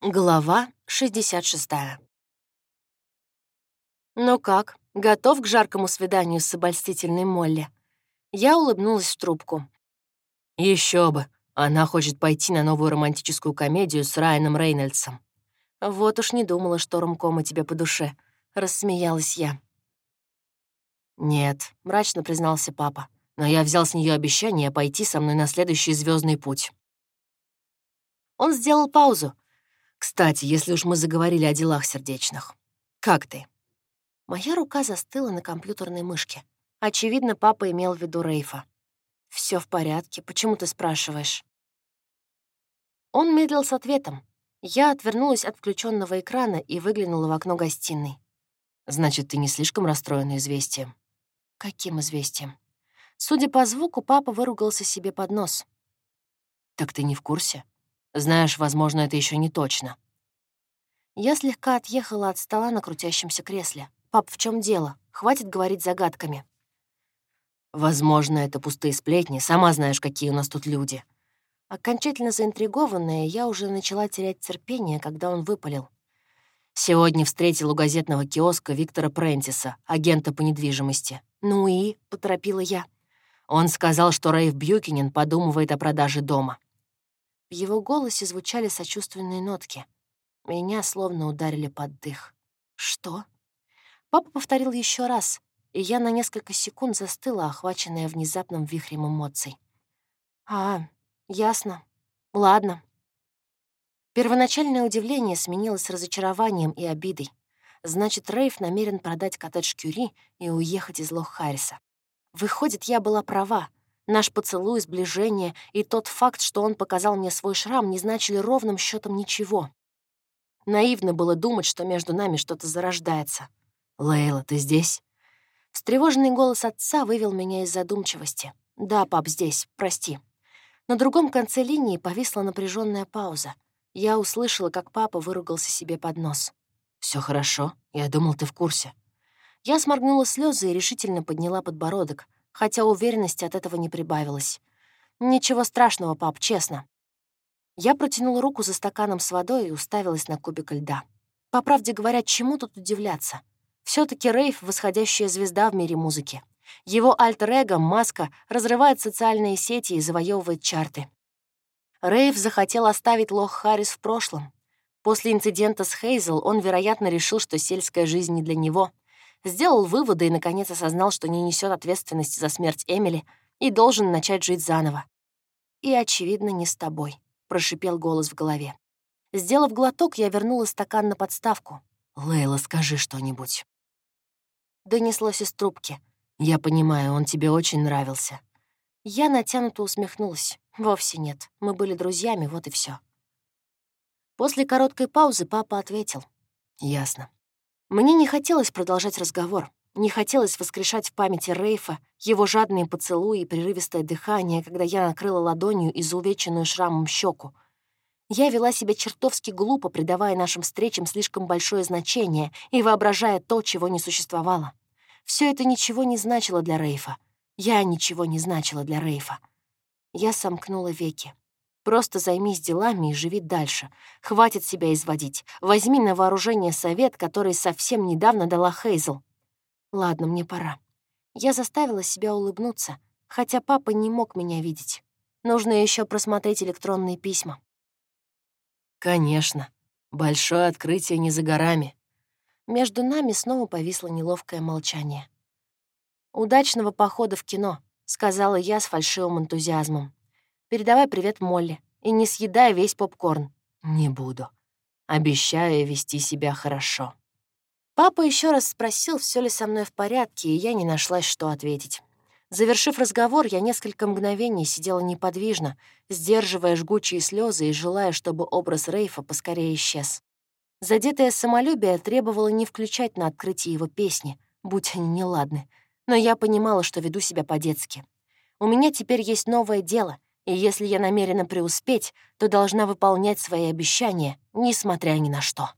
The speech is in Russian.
Глава 66. «Ну как, готов к жаркому свиданию с обольстительной Молли?» Я улыбнулась в трубку. Еще бы, она хочет пойти на новую романтическую комедию с Райаном Рейнольдсом. «Вот уж не думала, что ромкома тебе по душе», — рассмеялась я. «Нет», — мрачно признался папа, «но я взял с нее обещание пойти со мной на следующий звездный путь». Он сделал паузу, кстати, если уж мы заговорили о делах сердечных. Как ты? Моя рука застыла на компьютерной мышке. Очевидно, папа имел в виду Рейфа. Все в порядке, почему ты спрашиваешь? Он медлил с ответом. Я отвернулась от включенного экрана и выглянула в окно гостиной. «Значит, ты не слишком расстроена известием?» «Каким известием?» Судя по звуку, папа выругался себе под нос. «Так ты не в курсе? Знаешь, возможно, это еще не точно. Я слегка отъехала от стола на крутящемся кресле. «Пап, в чем дело? Хватит говорить загадками». «Возможно, это пустые сплетни. Сама знаешь, какие у нас тут люди». Окончательно заинтригованная, я уже начала терять терпение, когда он выпалил. Сегодня встретил у газетного киоска Виктора Прентиса, агента по недвижимости. «Ну и?» — поторопила я. Он сказал, что Рейв Бьюкинен подумывает о продаже дома. В его голосе звучали сочувственные нотки. Меня словно ударили под дых. «Что?» Папа повторил еще раз, и я на несколько секунд застыла, охваченная внезапным вихрем эмоций. «А, ясно. Ладно». Первоначальное удивление сменилось разочарованием и обидой. Значит, Рейв намерен продать коттедж Кюри и уехать из Лох-Харриса. Выходит, я была права. Наш поцелуй, сближение и тот факт, что он показал мне свой шрам, не значили ровным счетом ничего. Наивно было думать, что между нами что-то зарождается. «Лейла, ты здесь?» Встревоженный голос отца вывел меня из задумчивости. «Да, пап, здесь, прости». На другом конце линии повисла напряженная пауза. Я услышала, как папа выругался себе под нос. Все хорошо, я думал, ты в курсе». Я сморгнула слезы и решительно подняла подбородок — хотя уверенности от этого не прибавилось. «Ничего страшного, пап, честно». Я протянула руку за стаканом с водой и уставилась на кубик льда. По правде говоря, чему тут удивляться? все таки Рейв — восходящая звезда в мире музыки. Его альтер-эго, маска, разрывает социальные сети и завоевывает чарты. Рейв захотел оставить Лох Харрис в прошлом. После инцидента с Хейзел он, вероятно, решил, что сельская жизнь не для него — сделал выводы и, наконец, осознал, что не несет ответственности за смерть Эмили и должен начать жить заново. «И, очевидно, не с тобой», — прошипел голос в голове. Сделав глоток, я вернула стакан на подставку. «Лейла, скажи что-нибудь». Донеслось из трубки. «Я понимаю, он тебе очень нравился». Я натянуто усмехнулась. Вовсе нет. Мы были друзьями, вот и все. После короткой паузы папа ответил. «Ясно. Мне не хотелось продолжать разговор. Не хотелось воскрешать в памяти Рейфа его жадные поцелуи и прерывистое дыхание, когда я накрыла ладонью изувеченную шрамом щеку. Я вела себя чертовски глупо, придавая нашим встречам слишком большое значение и воображая то, чего не существовало. Все это ничего не значило для Рейфа. Я ничего не значила для Рейфа. Я сомкнула веки. Просто займись делами и живи дальше. Хватит себя изводить. Возьми на вооружение совет, который совсем недавно дала Хейзл. Ладно, мне пора. Я заставила себя улыбнуться, хотя папа не мог меня видеть. Нужно еще просмотреть электронные письма. Конечно. Большое открытие не за горами. Между нами снова повисло неловкое молчание. «Удачного похода в кино», — сказала я с фальшивым энтузиазмом. Передавай привет Молли и не съедай весь попкорн. Не буду. Обещаю вести себя хорошо. Папа еще раз спросил, все ли со мной в порядке, и я не нашлась, что ответить. Завершив разговор, я несколько мгновений сидела неподвижно, сдерживая жгучие слезы и желая, чтобы образ Рейфа поскорее исчез. Задетое самолюбие требовало не включать на открытие его песни, будь они неладны, но я понимала, что веду себя по-детски. У меня теперь есть новое дело — и если я намерена преуспеть, то должна выполнять свои обещания, несмотря ни на что.